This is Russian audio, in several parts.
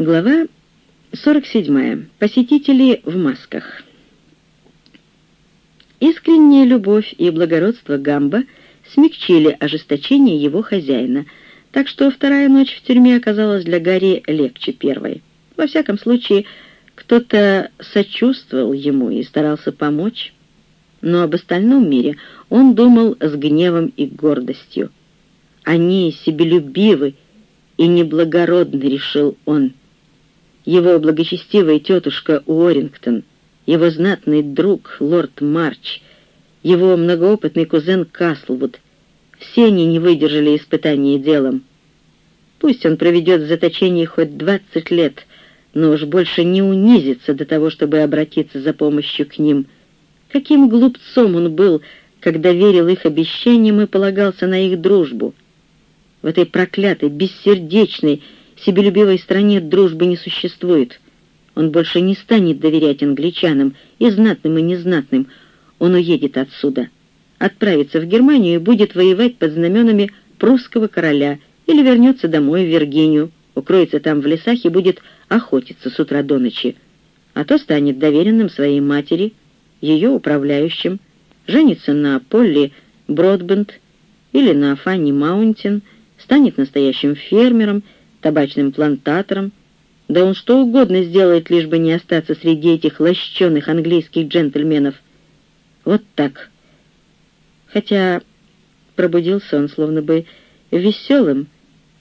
Глава 47. Посетители в масках. Искренняя любовь и благородство Гамба смягчили ожесточение его хозяина, так что вторая ночь в тюрьме оказалась для Гарри легче первой. Во всяком случае, кто-то сочувствовал ему и старался помочь, но об остальном мире он думал с гневом и гордостью. Они себелюбивы и неблагородны, решил он его благочестивая тетушка Уоррингтон, его знатный друг лорд Марч, его многоопытный кузен Каслвуд. Все они не выдержали испытания делом. Пусть он проведет в заточении хоть двадцать лет, но уж больше не унизится до того, чтобы обратиться за помощью к ним. Каким глупцом он был, когда верил их обещаниям и полагался на их дружбу. В этой проклятой, бессердечной, себелюбивой стране дружбы не существует. Он больше не станет доверять англичанам, и знатным, и незнатным. Он уедет отсюда, отправится в Германию и будет воевать под знаменами прусского короля или вернется домой в Виргинию, укроется там в лесах и будет охотиться с утра до ночи. А то станет доверенным своей матери, ее управляющим, женится на Полли Бродбенд или на Фанни Маунтин, станет настоящим фермером — табачным плантатором, да он что угодно сделает, лишь бы не остаться среди этих лощеных английских джентльменов. Вот так. Хотя пробудился он словно бы веселым,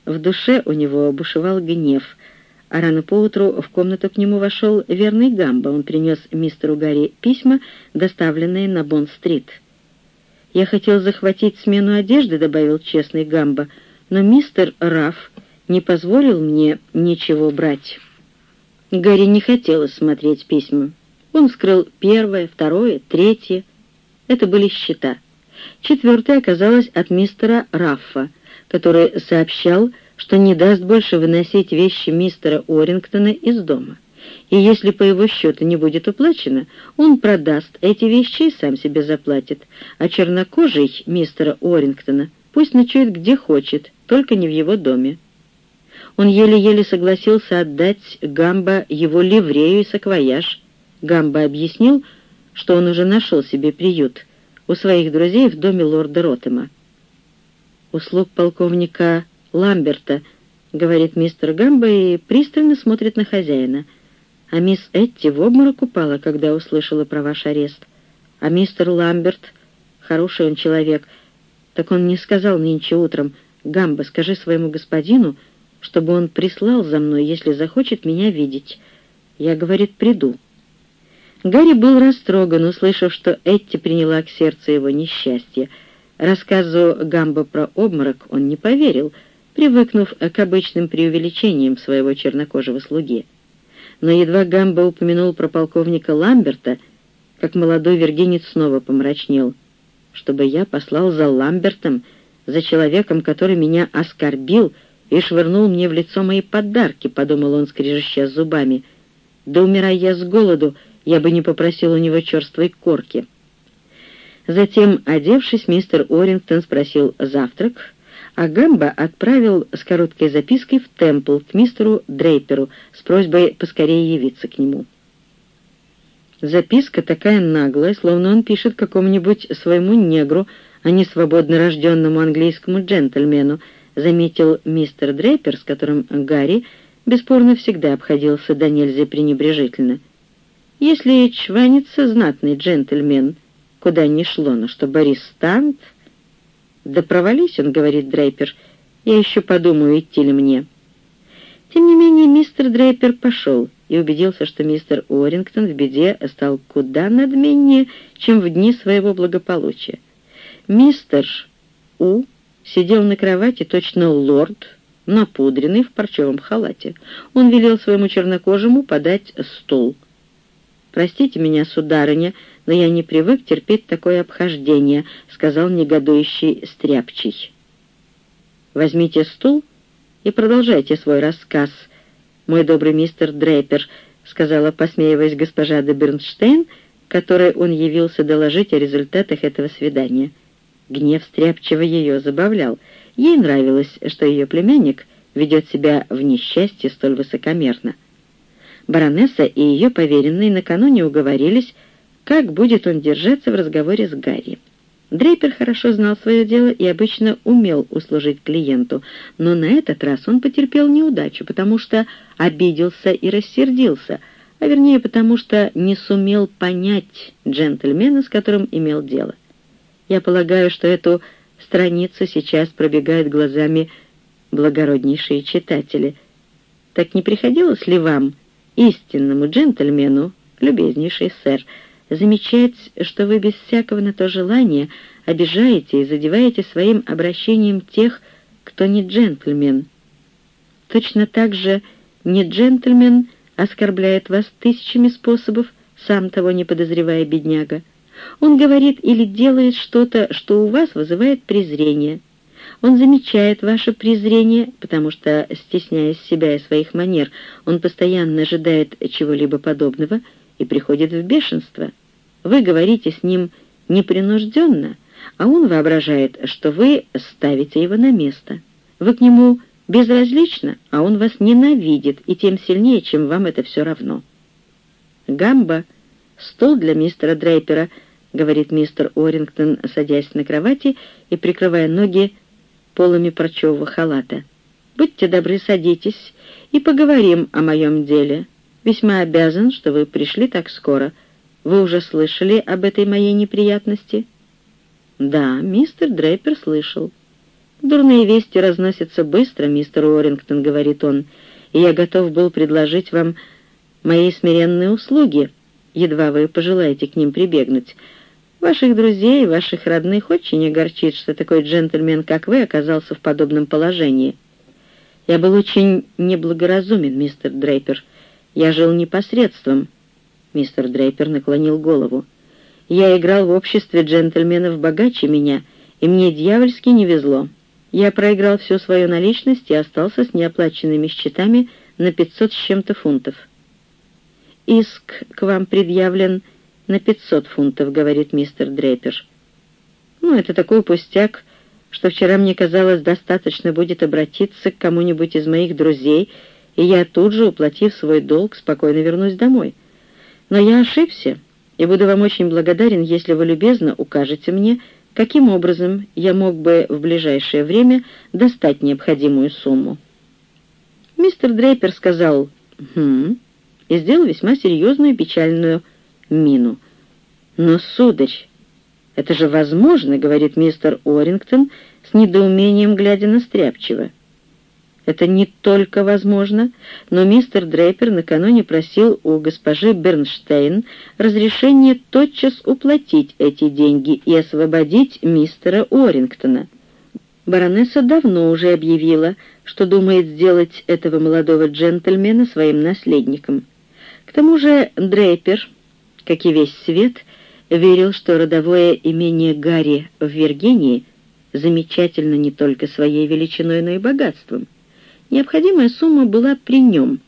в душе у него бушевал гнев, а рано поутру в комнату к нему вошел верный Гамба. Он принес мистеру Гарри письма, доставленные на Бонд-стрит. «Я хотел захватить смену одежды», — добавил честный Гамба, «но мистер Рафф не позволил мне ничего брать. Гарри не хотелось смотреть письма. Он вскрыл первое, второе, третье. Это были счета. Четвертое оказалось от мистера Раффа, который сообщал, что не даст больше выносить вещи мистера Орингтона из дома. И если по его счету не будет уплачено, он продаст эти вещи и сам себе заплатит. А чернокожий мистера Орингтона пусть ночует где хочет, только не в его доме. Он еле-еле согласился отдать Гамбо его ливрею и саквояж. Гамбо объяснил, что он уже нашел себе приют у своих друзей в доме лорда Ротема. «Услуг полковника Ламберта», — говорит мистер Гамбо и пристально смотрит на хозяина. «А мисс Этти в обморок упала, когда услышала про ваш арест. А мистер Ламберт, хороший он человек, так он не сказал нынче утром, «Гамбо, скажи своему господину, — чтобы он прислал за мной, если захочет меня видеть. Я, говорит, приду». Гарри был растроган, услышав, что Этти приняла к сердцу его несчастье. Рассказу Гамбо про обморок он не поверил, привыкнув к обычным преувеличениям своего чернокожего слуги. Но едва Гамбо упомянул про полковника Ламберта, как молодой вергинец снова помрачнел. «Чтобы я послал за Ламбертом, за человеком, который меня оскорбил», и швырнул мне в лицо мои подарки», — подумал он, скрежеща зубами. «Да умирая я с голоду, я бы не попросил у него черствой корки». Затем, одевшись, мистер Орингтон спросил завтрак, а Гамба отправил с короткой запиской в Темпл к мистеру Дрейперу с просьбой поскорее явиться к нему. Записка такая наглая, словно он пишет какому-нибудь своему негру, а не свободно рожденному английскому джентльмену, заметил мистер Дрейпер, с которым Гарри бесспорно всегда обходился до нельзя пренебрежительно. Если чванится знатный джентльмен, куда ни шло, но что Борис Стант... «Да провались он», — говорит Дрейпер, — «я еще подумаю, идти ли мне». Тем не менее, мистер Дрейпер пошел и убедился, что мистер Уоррингтон в беде стал куда надменнее, чем в дни своего благополучия. Мистер У сидел на кровати точно лорд, напудренный в парчевом халате. Он велел своему чернокожему подать стул. «Простите меня, сударыня, но я не привык терпеть такое обхождение», — сказал негодующий стряпчий. «Возьмите стул и продолжайте свой рассказ, мой добрый мистер Дрейпер», — сказала, посмеиваясь госпожа де Бернштейн, которой он явился доложить о результатах этого свидания. Гнев стряпчиво ее забавлял. Ей нравилось, что ее племянник ведет себя в несчастье столь высокомерно. Баронесса и ее поверенные накануне уговорились, как будет он держаться в разговоре с Гарри. Дрейпер хорошо знал свое дело и обычно умел услужить клиенту, но на этот раз он потерпел неудачу, потому что обиделся и рассердился, а вернее потому что не сумел понять джентльмена, с которым имел дело. Я полагаю, что эту страницу сейчас пробегают глазами благороднейшие читатели. Так не приходилось ли вам, истинному джентльмену, любезнейший сэр, замечать, что вы без всякого на то желания обижаете и задеваете своим обращением тех, кто не джентльмен. Точно так же не джентльмен оскорбляет вас тысячами способов, сам того не подозревая бедняга. Он говорит или делает что-то, что у вас вызывает презрение. Он замечает ваше презрение, потому что, стесняясь себя и своих манер, он постоянно ожидает чего-либо подобного — и приходит в бешенство. Вы говорите с ним непринужденно, а он воображает, что вы ставите его на место. Вы к нему безразлично, а он вас ненавидит, и тем сильнее, чем вам это все равно. «Гамба, стол для мистера Дрейпера», — говорит мистер Орингтон, садясь на кровати и прикрывая ноги полами парчевого халата. «Будьте добры, садитесь, и поговорим о моем деле». Весьма обязан, что вы пришли так скоро. Вы уже слышали об этой моей неприятности?» «Да, мистер Дрейпер слышал». «Дурные вести разносятся быстро, мистер Уоррингтон», — говорит он, «и я готов был предложить вам мои смиренные услуги, едва вы пожелаете к ним прибегнуть. Ваших друзей, ваших родных очень огорчит, что такой джентльмен, как вы, оказался в подобном положении. Я был очень неблагоразумен, мистер Дрейпер». Я жил непосредством. Мистер Дрейпер наклонил голову. Я играл в обществе джентльменов богаче меня, и мне дьявольски не везло. Я проиграл всю свою наличность и остался с неоплаченными счетами на пятьсот с чем-то фунтов. «Иск к вам предъявлен на пятьсот фунтов», — говорит мистер Дрейпер. «Ну, это такой пустяк, что вчера мне казалось, достаточно будет обратиться к кому-нибудь из моих друзей и я тут же, уплатив свой долг, спокойно вернусь домой. Но я ошибся, и буду вам очень благодарен, если вы любезно укажете мне, каким образом я мог бы в ближайшее время достать необходимую сумму. Мистер Дрейпер сказал «Хм», и сделал весьма серьезную печальную мину. «Но, сударь, это же возможно», — говорит мистер Орингтон с недоумением глядя на Стряпчего. Это не только возможно, но мистер Дрейпер накануне просил у госпожи Бернштейн разрешения тотчас уплатить эти деньги и освободить мистера Уоррингтона. Баронесса давно уже объявила, что думает сделать этого молодого джентльмена своим наследником. К тому же Дрейпер, как и весь свет, верил, что родовое имение Гарри в Виргинии замечательно не только своей величиной, но и богатством. Необходимая сумма была при нем,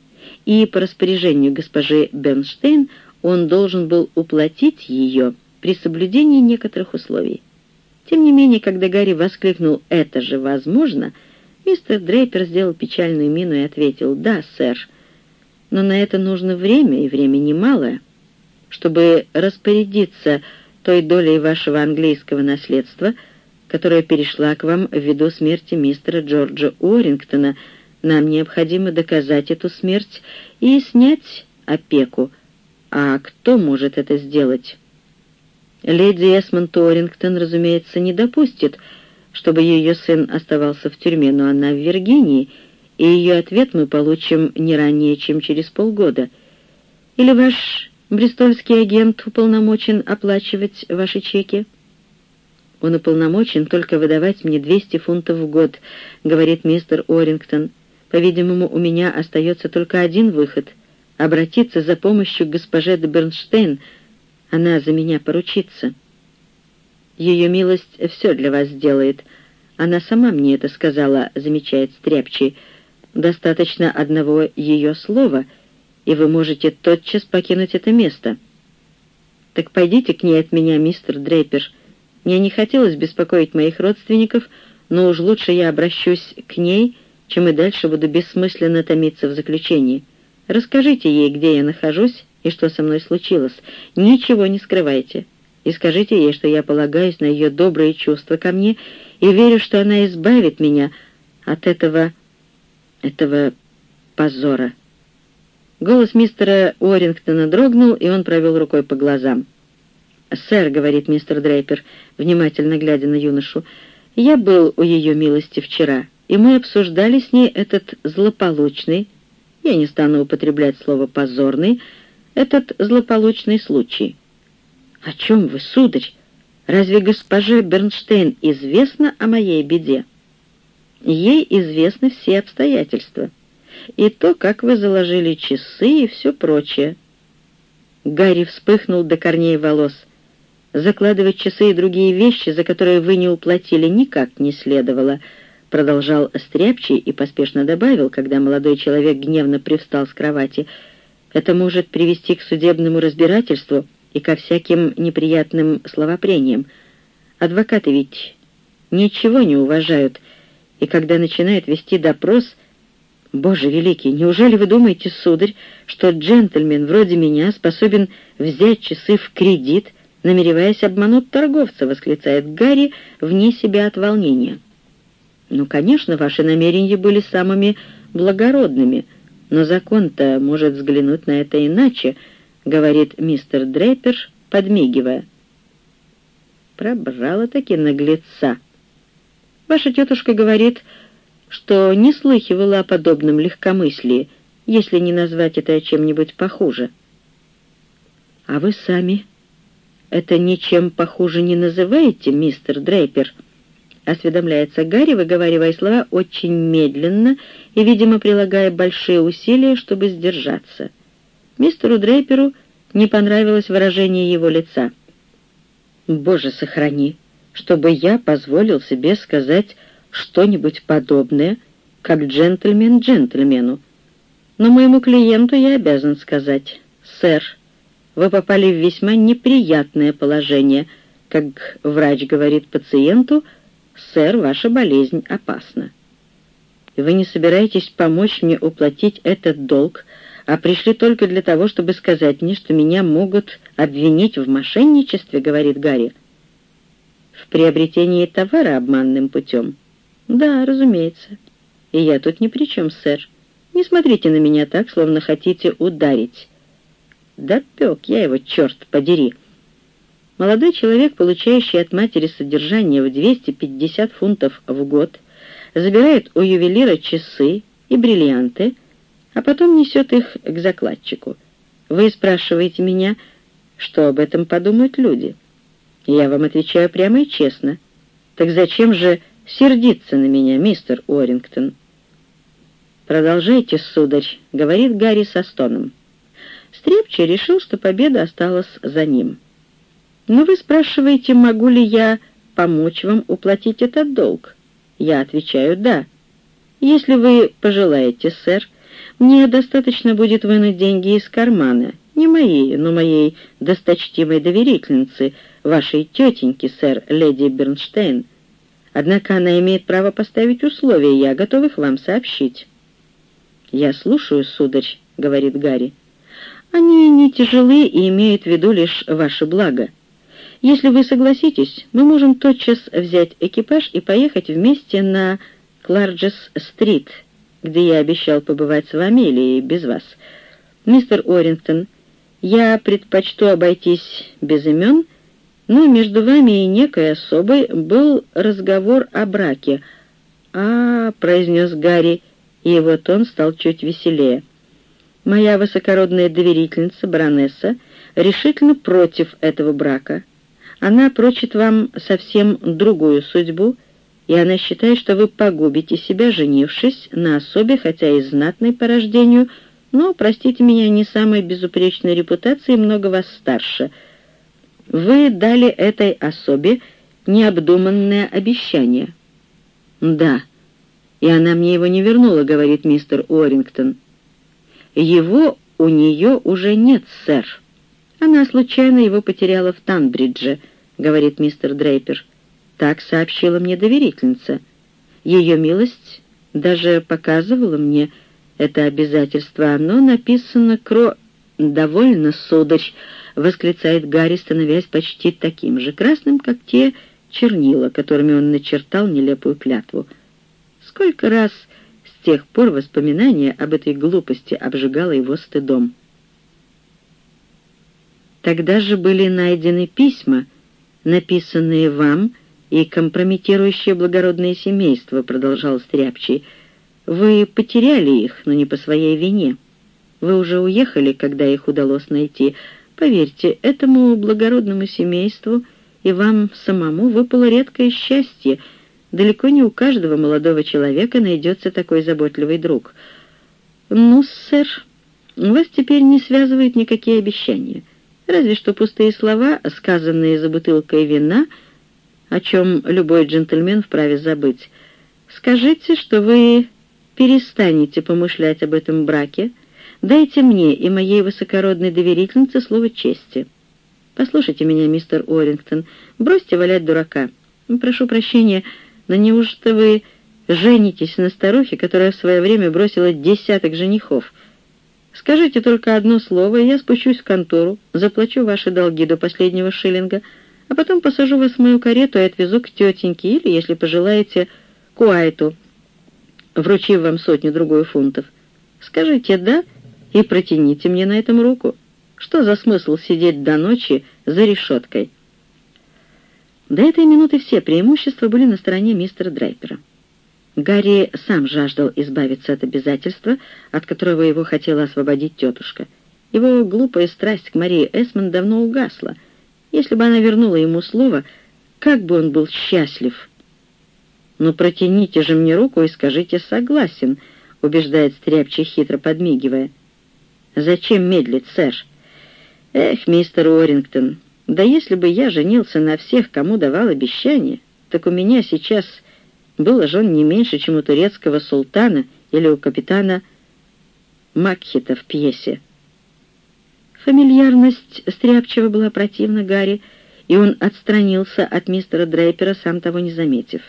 и по распоряжению госпожи Бернштейн он должен был уплатить ее при соблюдении некоторых условий. Тем не менее, когда Гарри воскликнул «это же возможно», мистер Дрейпер сделал печальную мину и ответил «да, сэр, но на это нужно время, и время немалое, чтобы распорядиться той долей вашего английского наследства, которая перешла к вам ввиду смерти мистера Джорджа Уоррингтона, нам необходимо доказать эту смерть и снять опеку. А кто может это сделать? Леди Эсмонд Торингтон, разумеется, не допустит, чтобы ее сын оставался в тюрьме, но она в Виргинии, и ее ответ мы получим не ранее, чем через полгода. Или ваш брестольский агент уполномочен оплачивать ваши чеки? Он уполномочен только выдавать мне 200 фунтов в год, говорит мистер Орингтон. По-видимому, у меня остается только один выход — обратиться за помощью к госпоже де Бернштейн. Она за меня поручится. Ее милость все для вас сделает. Она сама мне это сказала, замечает Стряпчий. Достаточно одного ее слова, и вы можете тотчас покинуть это место. Так пойдите к ней от меня, мистер Дрейпер. Мне не хотелось беспокоить моих родственников, но уж лучше я обращусь к ней, чем и дальше буду бессмысленно томиться в заключении. Расскажите ей, где я нахожусь и что со мной случилось. Ничего не скрывайте. И скажите ей, что я полагаюсь на ее добрые чувства ко мне и верю, что она избавит меня от этого... этого позора». Голос мистера Уоррингтона дрогнул, и он провел рукой по глазам. «Сэр», — говорит мистер Дрейпер, внимательно глядя на юношу, — «я был у ее милости вчера, и мы обсуждали с ней этот злополучный, я не стану употреблять слово «позорный», этот злополучный случай». «О чем вы, сударь? Разве госпоже Бернштейн известно о моей беде?» «Ей известны все обстоятельства. И то, как вы заложили часы и все прочее». Гарри вспыхнул до корней волос. «Закладывать часы и другие вещи, за которые вы не уплатили, никак не следовало», — продолжал Стряпчий и поспешно добавил, когда молодой человек гневно привстал с кровати. «Это может привести к судебному разбирательству и ко всяким неприятным словопрениям. Адвокаты ведь ничего не уважают, и когда начинают вести допрос... Боже великий, неужели вы думаете, сударь, что джентльмен вроде меня способен взять часы в кредит, намереваясь обмануть торговца?» — восклицает Гарри вне себя от волнения. «Ну, конечно, ваши намерения были самыми благородными, но закон-то может взглянуть на это иначе», — говорит мистер Дрейпер, подмигивая. Пробрала-таки наглеца. Ваша тетушка говорит, что не слыхивала о подобном легкомыслии, если не назвать это чем-нибудь похуже. А вы сами это ничем похуже не называете, мистер Дрейпер?» Осведомляется Гарри, выговаривая слова очень медленно и, видимо, прилагая большие усилия, чтобы сдержаться. Мистеру Дрейперу не понравилось выражение его лица. «Боже, сохрани, чтобы я позволил себе сказать что-нибудь подобное, как джентльмен джентльмену. Но моему клиенту я обязан сказать, сэр, вы попали в весьма неприятное положение. Как врач говорит пациенту, сэр, ваша болезнь опасна. Вы не собираетесь помочь мне уплатить этот долг, а пришли только для того, чтобы сказать мне, что меня могут обвинить в мошенничестве, говорит Гарри. В приобретении товара обманным путем. Да, разумеется. И я тут ни при чем, сэр. Не смотрите на меня так, словно хотите ударить. Да пек я его, черт подери. Молодой человек, получающий от матери содержание в 250 фунтов в год, забирает у ювелира часы и бриллианты, а потом несет их к закладчику. Вы спрашиваете меня, что об этом подумают люди. Я вам отвечаю прямо и честно. Так зачем же сердиться на меня, мистер Уоррингтон? «Продолжайте, сударь», — говорит Гарри со стоном. Стрепчий решил, что победа осталась за ним. «Но вы спрашиваете, могу ли я помочь вам уплатить этот долг?» Я отвечаю «да». «Если вы пожелаете, сэр, мне достаточно будет вынуть деньги из кармана, не моей, но моей досточтимой доверительницы, вашей тетеньки, сэр, леди Бернштейн. Однако она имеет право поставить условия, я готов их вам сообщить». «Я слушаю, сударь», — говорит Гарри. «Они не тяжелы и имеют в виду лишь ваше благо». Если вы согласитесь, мы можем тотчас взять экипаж и поехать вместе на Кларджес-стрит, где я обещал побывать с вами или без вас. Мистер Орингтон, я предпочту обойтись без имен, но между вами и некой особой был разговор о браке. «А, — произнес Гарри, и его тон стал чуть веселее. Моя высокородная доверительница, баронесса, решительно против этого брака. Она прочит вам совсем другую судьбу, и она считает, что вы погубите себя, женившись на особе, хотя и знатной по рождению, но, простите меня, не самой безупречной репутации, много вас старше. Вы дали этой особе необдуманное обещание. «Да, и она мне его не вернула», — говорит мистер Уоррингтон. «Его у нее уже нет, сэр». Она случайно его потеряла в Танбридже, говорит мистер Дрейпер. Так сообщила мне доверительница. Ее милость даже показывала мне это обязательство. Оно написано кро... «Довольно, сударь!» — восклицает Гарри, становясь почти таким же красным, как те чернила, которыми он начертал нелепую клятву. Сколько раз с тех пор воспоминание об этой глупости обжигало его стыдом. Тогда же были найдены письма, написанные вам и компрометирующие благородное семейство, продолжал Стряпчий. Вы потеряли их, но не по своей вине. Вы уже уехали, когда их удалось найти. Поверьте, этому благородному семейству и вам самому выпало редкое счастье. Далеко не у каждого молодого человека найдется такой заботливый друг. Ну, сэр, вас теперь не связывают никакие обещания разве что пустые слова, сказанные за бутылкой вина, о чем любой джентльмен вправе забыть. Скажите, что вы перестанете помышлять об этом браке, дайте мне и моей высокородной доверительнице слово чести. Послушайте меня, мистер Уоррингтон, бросьте валять дурака. Прошу прощения, но неужто вы женитесь на старухе, которая в свое время бросила десяток женихов — Скажите только одно слово, и я спущусь в контору, заплачу ваши долги до последнего шиллинга, а потом посажу вас в мою карету и отвезу к тетеньке или, если пожелаете, к Уайту, вручив вам сотню-другую фунтов. Скажите «да» и протяните мне на этом руку. Что за смысл сидеть до ночи за решеткой? До этой минуты все преимущества были на стороне мистера Драйпера. Гарри сам жаждал избавиться от обязательства, от которого его хотела освободить тетушка. Его глупая страсть к Марии Эсмон давно угасла. Если бы она вернула ему слово, как бы он был счастлив. «Ну, протяните же мне руку и скажите «согласен», — убеждает Стряпчий, хитро подмигивая. «Зачем медлить, сэр?» «Эх, мистер Уоррингтон, да если бы я женился на всех, кому давал обещание, так у меня сейчас было жен не меньше, чем у турецкого султана или у капитана Макхита в пьесе. Фамильярность Стряпчева была противна Гарри, и он отстранился от мистера Дрейпера, сам того не заметив.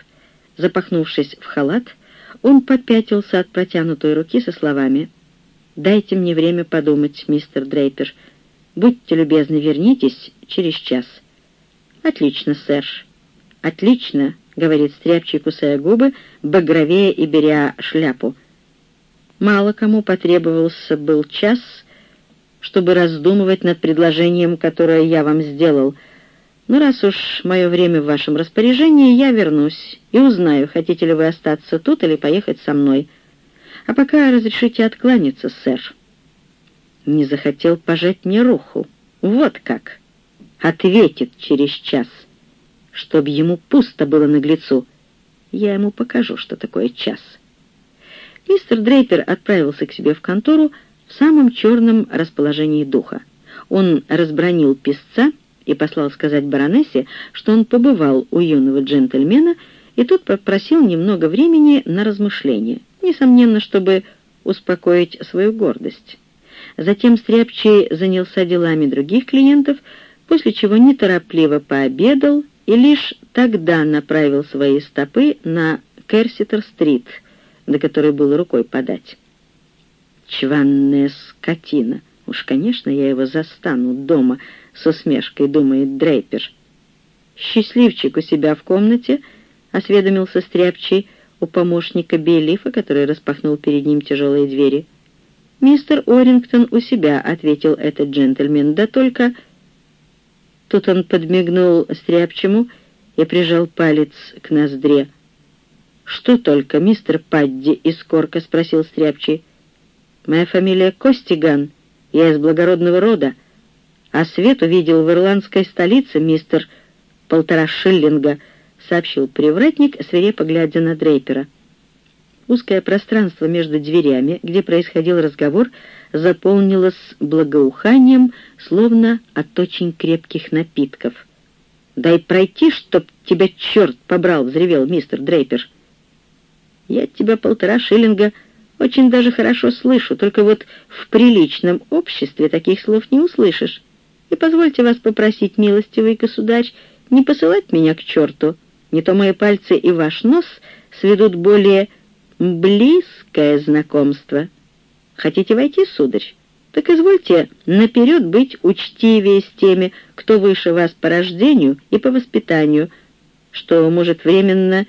Запахнувшись в халат, он попятился от протянутой руки со словами «Дайте мне время подумать, мистер Дрейпер. Будьте любезны, вернитесь через час». «Отлично, сэр. Отлично, говорит стряпчий, кусая губы, багровее и беря шляпу. Мало кому потребовался был час, чтобы раздумывать над предложением, которое я вам сделал. Но раз уж мое время в вашем распоряжении, я вернусь и узнаю, хотите ли вы остаться тут или поехать со мной. А пока разрешите откланяться, сэр. Не захотел пожать мне руку. Вот как. Ответит через час чтоб ему пусто было наглецу. Я ему покажу, что такое час. Мистер Дрейпер отправился к себе в контору в самом черном расположении духа. Он разбронил писца и послал сказать баронессе, что он побывал у юного джентльмена, и тот попросил немного времени на размышление, несомненно, чтобы успокоить свою гордость. Затем Стряпчий занялся делами других клиентов, после чего неторопливо пообедал и лишь тогда направил свои стопы на Керситер-стрит, до которой было рукой подать. «Чванная скотина! Уж, конечно, я его застану дома», — с усмешкой думает Дрейпер. «Счастливчик у себя в комнате», — осведомился Стряпчий у помощника Бейлифа, который распахнул перед ним тяжелые двери. «Мистер Орингтон у себя», — ответил этот джентльмен, — «да только...» Тут он подмигнул Стряпчему и прижал палец к ноздре. «Что только, мистер Падди из Корка?» — спросил Стряпчий. «Моя фамилия Костиган, я из благородного рода, а свет увидел в ирландской столице мистер полтора шиллинга», — сообщил привратник, свирепо глядя на Дрейпера. Узкое пространство между дверями, где происходил разговор, заполнилось благоуханием, словно от очень крепких напитков. «Дай пройти, чтоб тебя черт побрал!» — взревел мистер Дрейпер. «Я от тебя полтора шиллинга очень даже хорошо слышу, только вот в приличном обществе таких слов не услышишь. И позвольте вас попросить, милостивый государь, не посылать меня к черту, не то мои пальцы и ваш нос сведут более близкое знакомство. Хотите войти, сударь? Так извольте наперед быть учтивее с теми, кто выше вас по рождению и по воспитанию, что, может, временно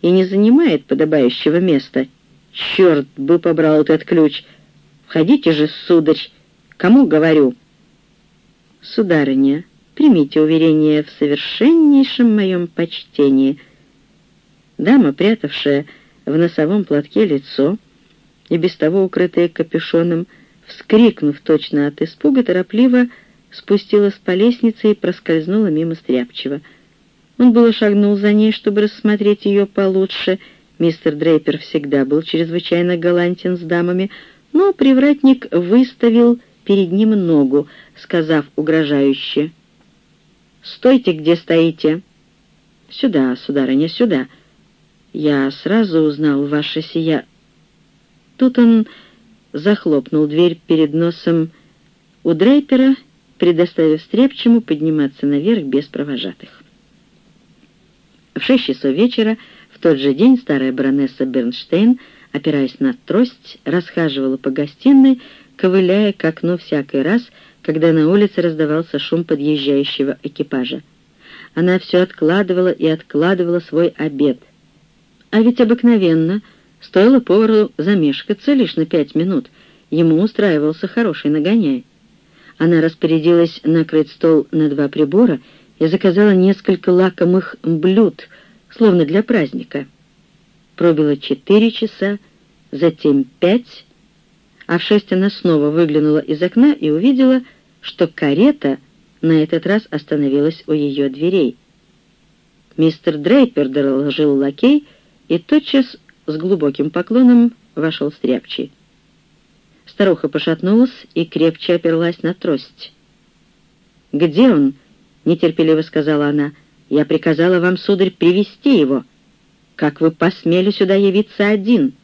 и не занимает подобающего места. Черт бы побрал этот ключ! Входите же, сударь! Кому говорю?» «Сударыня, примите уверение в совершеннейшем моем почтении». Дама, прятавшая в носовом платке лицо и без того укрытая капюшоном, вскрикнув точно от испуга, торопливо спустилась по лестнице и проскользнула мимо Стряпчего. Он было шагнул за ней, чтобы рассмотреть ее получше. Мистер Дрейпер всегда был чрезвычайно галантен с дамами, но привратник выставил перед ним ногу, сказав угрожающе, «Стойте, где стоите!» «Сюда, сударыня, сюда!» «Я сразу узнал ваше сия...» Тут он захлопнул дверь перед носом у Дрейпера, предоставив Стрепчему подниматься наверх без провожатых. В шесть часов вечера в тот же день старая баронесса Бернштейн, опираясь на трость, расхаживала по гостиной, ковыляя к окну всякий раз, когда на улице раздавался шум подъезжающего экипажа. Она все откладывала и откладывала свой обед. А ведь обыкновенно — Стоило повару замешкаться лишь на пять минут, ему устраивался хороший нагоняй. Она распорядилась накрыть стол на два прибора и заказала несколько лакомых блюд, словно для праздника. Пробило четыре часа, затем пять, а в шесть она снова выглянула из окна и увидела, что карета на этот раз остановилась у ее дверей. Мистер Дрейпер доложил лакей, и тотчас с глубоким поклоном вошел стряпчий. Старуха пошатнулась и крепче оперлась на трость. «Где он?» — нетерпеливо сказала она. «Я приказала вам, сударь, привести его. Как вы посмели сюда явиться один?»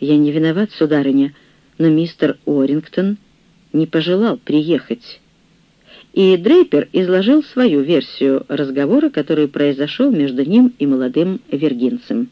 «Я не виноват, сударыня, но мистер Орингтон не пожелал приехать». И Дрейпер изложил свою версию разговора, который произошел между ним и молодым вергинцем.